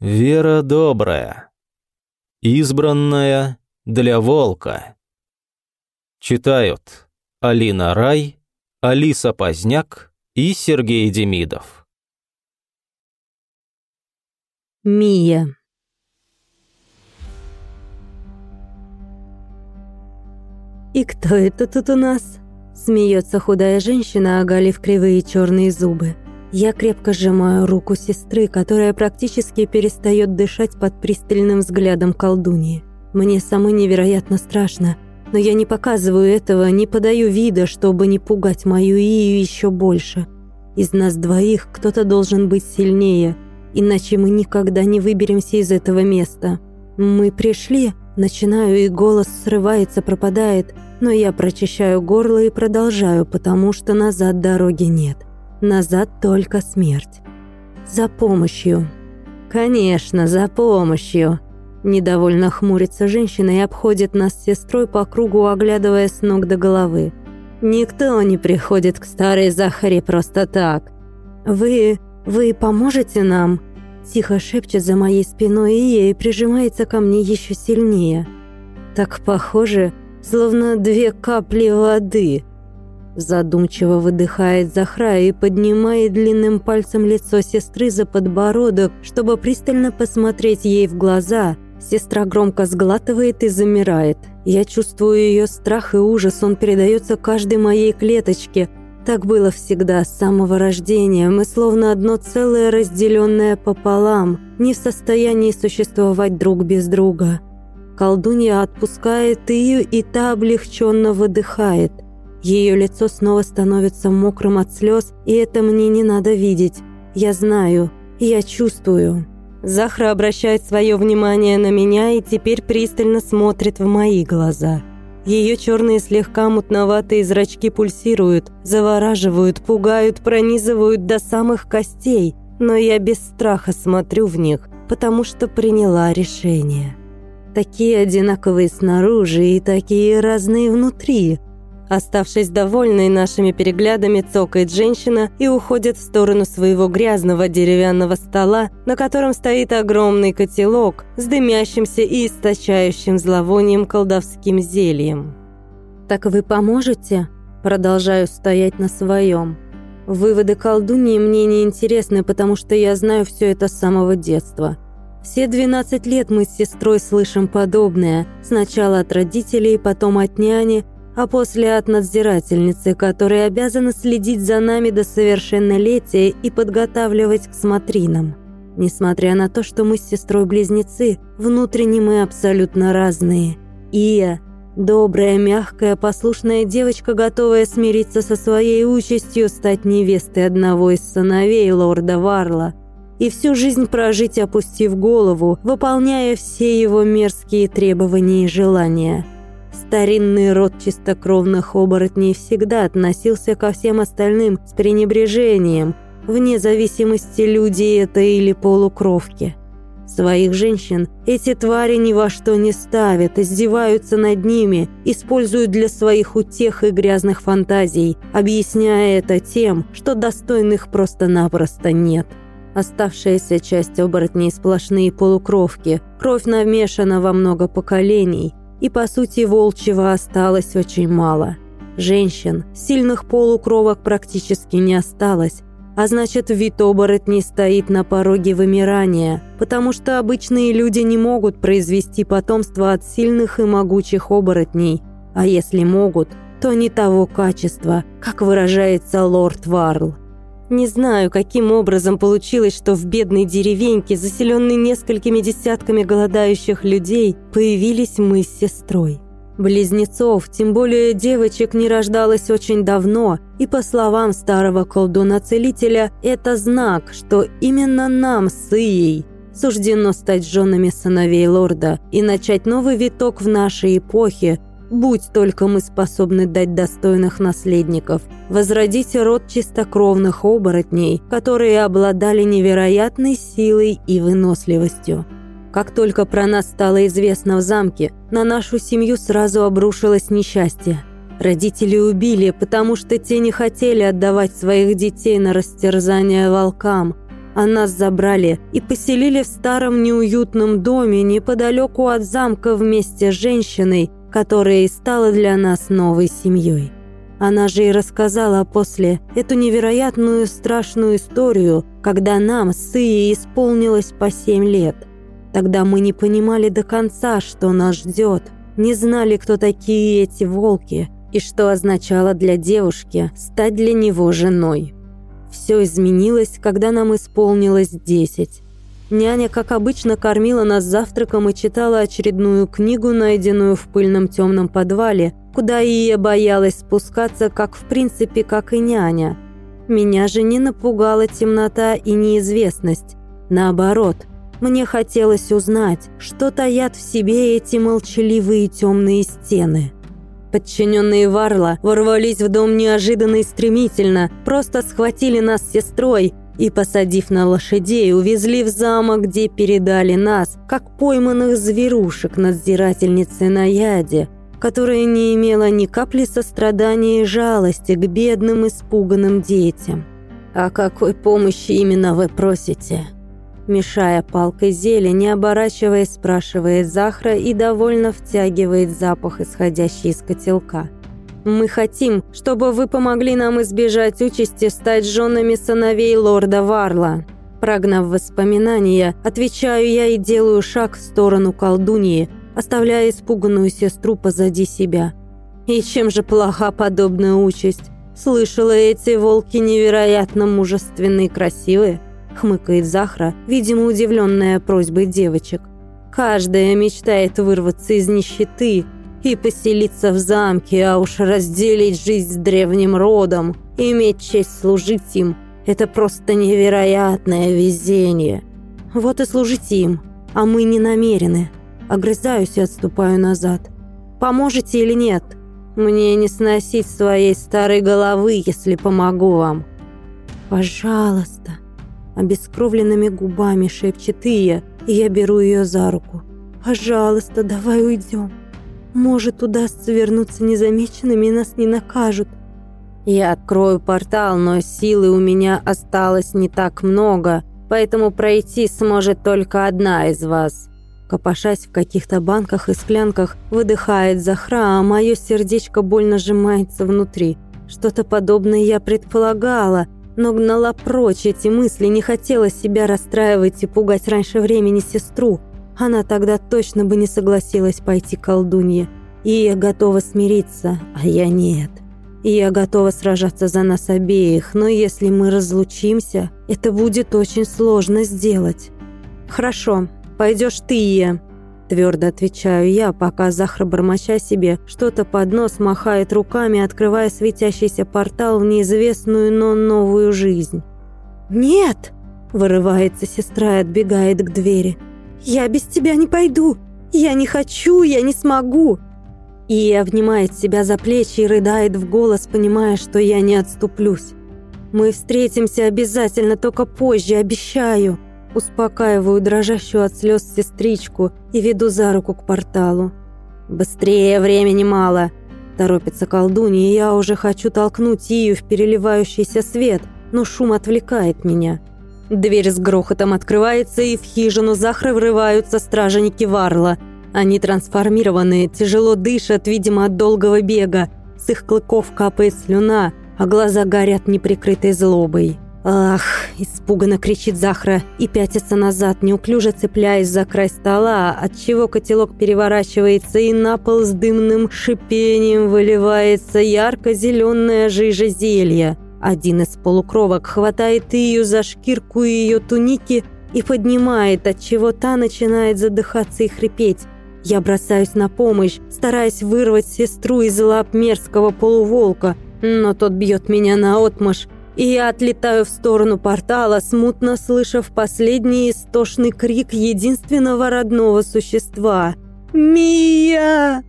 Вера добрая. Избранная для волка. Читают Алина Рай, Алиса Поздняк и Сергей Демидов. Мия. «И кто это тут у нас?» Смеется худая женщина, оголив кривые черные зубы. Я крепко сжимаю руку сестры, которая практически перестает дышать под пристальным взглядом колдуньи. Мне самой невероятно страшно, но я не показываю этого, не подаю вида, чтобы не пугать мою Ию еще больше. Из нас двоих кто-то должен быть сильнее, иначе мы никогда не выберемся из этого места. Мы пришли, начинаю, и голос срывается, пропадает, но я прочищаю горло и продолжаю, потому что назад дороги нет. Назад только смерть. За помощью. Конечно, за помощью. Недовольно хмурится женщина и обходит нас с сестрой по кругу, оглядывая с ног до головы. Никто не приходит к старой Захаре просто так. Вы... вы поможете нам? Тихо шепчет за моей спиной и прижимается ко мне еще сильнее. Так похоже, словно две капли воды. Задумчиво выдыхает Захра и поднимает длинным пальцем лицо сестры за подбородок, чтобы пристально посмотреть ей в глаза. Сестра громко сглатывает и замирает. Я чувствую ее страх и ужас, он передается каждой моей клеточке. Так было всегда, с самого рождения. Мы словно одно целое, разделенное пополам, не в состоянии существовать друг без друга. Колдунья отпускает ее, и та облегченно выдыхает – ее лицо снова становится мокрым от слез, и это мне не надо видеть. Я знаю, я чувствую. Захра обращает свое внимание на меня и теперь пристально смотрит в мои глаза. Ее черные слегка мутноватые зрачки пульсируют, завораживают, пугают, пронизывают до самых костей, но я без страха смотрю в них, потому что приняла решение. Такие одинаковые снаружи и такие разные внутри – Оставшись довольной нашими переглядами, цокает женщина и уходит в сторону своего грязного деревянного стола, на котором стоит огромный котелок с дымящимся и источающим зловонием колдовским зельем. «Так вы поможете?» Продолжаю стоять на своем. Выводы колдуньи мне не интересны, потому что я знаю все это с самого детства. Все 12 лет мы с сестрой слышим подобное. Сначала от родителей, потом от няни, а после от надзирательницы, которая обязана следить за нами до совершеннолетия и подготавливать к смотринам. Несмотря на то, что мы с сестрой близнецы, внутренне мы абсолютно разные. Ия – добрая, мягкая, послушная девочка, готовая смириться со своей участью стать невестой одного из сыновей лорда Варла и всю жизнь прожить, опустив голову, выполняя все его мерзкие требования и желания – Старинный род чистокровных оборотней всегда относился ко всем остальным с пренебрежением, вне зависимости, люди это или полукровки. Своих женщин эти твари ни во что не ставят, издеваются над ними, используют для своих утех и грязных фантазий, объясняя это тем, что достойных просто-напросто нет. Оставшаяся часть оборотней сплошные полукровки, кровь намешана во много поколений, и, по сути, волчьего осталось очень мало. Женщин, сильных полукровок практически не осталось, а значит, вид оборотней стоит на пороге вымирания, потому что обычные люди не могут произвести потомство от сильных и могучих оборотней, а если могут, то не того качества, как выражается лорд Варл. Не знаю, каким образом получилось, что в бедной деревеньке, заселенной несколькими десятками голодающих людей, появились мы с сестрой. Близнецов, тем более девочек, не рождалось очень давно, и по словам старого колдуна-целителя, это знак, что именно нам с Ией суждено стать женами сыновей лорда и начать новый виток в нашей эпохе, Будь только мы способны дать достойных наследников, возродить род чистокровных оборотней, которые обладали невероятной силой и выносливостью. Как только про нас стало известно в замке, на нашу семью сразу обрушилось несчастье. Родители убили, потому что те не хотели отдавать своих детей на растерзание волкам. а нас забрали и поселили в старом неуютном доме неподалеку от замка вместе с женщиной, которая и стала для нас новой семьей. Она же и рассказала после эту невероятную страшную историю, когда нам с Ией исполнилось по семь лет. Тогда мы не понимали до конца, что нас ждет, не знали, кто такие эти волки и что означало для девушки стать для него женой. Все изменилось, когда нам исполнилось десять. Няня, как обычно, кормила нас завтраком и читала очередную книгу, найденную в пыльном темном подвале, куда Ия боялась спускаться, как в принципе, как и няня. Меня же не напугала темнота и неизвестность. Наоборот, мне хотелось узнать, что таят в себе эти молчаливые темные стены. Подчиненные Варла ворвались в дом неожиданно и стремительно, просто схватили нас с сестрой и, посадив на лошадей, увезли в замок, где передали нас, как пойманных зверушек надзирательницы на яде, которая не имела ни капли сострадания и жалости к бедным испуганным детям. «О какой помощи именно вы просите?» Мешая палкой зелень, не оборачиваясь, спрашивает Захра и довольно втягивает запах, исходящий из котелка. «Мы хотим, чтобы вы помогли нам избежать участи стать женами сыновей лорда Варла». Прогнав воспоминания, отвечаю я и делаю шаг в сторону колдуньи, оставляя испуганную сестру позади себя. И чем же плоха подобная участь? Слышала, эти волки невероятно мужественные и красивые хмыкает Захра, видимо, удивленная просьбой девочек. Каждая мечтает вырваться из нищеты и поселиться в замке, а уж разделить жизнь с древним родом, иметь честь служить им – это просто невероятное везение. Вот и служите им, а мы не намерены. Огрызаюсь и отступаю назад. Поможете или нет? Мне не сносить своей старой головы, если помогу вам. Пожалуйста. Обескровленными губами шепчет Ия, и я беру ее за руку. «Пожалуйста, давай уйдем. Может, удастся вернуться незамеченными и нас не накажут». «Я открою портал, но силы у меня осталось не так много, поэтому пройти сможет только одна из вас». Копошась в каких-то банках и склянках, выдыхает Захра, а мое сердечко больно сжимается внутри. Что-то подобное я предполагала – но гнала прочь эти мысли, не хотела себя расстраивать и пугать раньше времени сестру. Она тогда точно бы не согласилась пойти к колдунье. И я готова смириться, а я нет. И я готова сражаться за нас обеих, но если мы разлучимся, это будет очень сложно сделать. Хорошо, пойдешь ты, Ия. Твердо отвечаю я, пока Захра, бормоча себе, что-то под нос махает руками, открывая светящийся портал в неизвестную, но новую жизнь. «Нет!» – вырывается сестра и отбегает к двери. «Я без тебя не пойду! Я не хочу, я не смогу!» И обнимает себя за плечи и рыдает в голос, понимая, что я не отступлюсь. «Мы встретимся обязательно, только позже, обещаю!» Успокаиваю дрожащую от слез сестричку и веду за руку к порталу. «Быстрее, времени мало!» Торопится колдунья, и я уже хочу толкнуть ее в переливающийся свет, но шум отвлекает меня. Дверь с грохотом открывается, и в хижину Захры врываются стражники Варла. Они трансформированные, тяжело дышат, видимо, от долгого бега. С их клыков капает слюна, а глаза горят неприкрытой злобой. «Ах!» – испуганно кричит Захра и пятится назад, неуклюже цепляясь за край стола, отчего котелок переворачивается и на пол с дымным шипением выливается ярко-зеленая жижа зелья. Один из полукровок хватает ее за шкирку ее туники и поднимает, отчего та начинает задыхаться и хрипеть. Я бросаюсь на помощь, стараясь вырвать сестру из лап мерзкого полуволка, но тот бьет меня наотмашь, и я отлетаю в сторону портала, смутно слышав последний истошный крик единственного родного существа. «Мия!»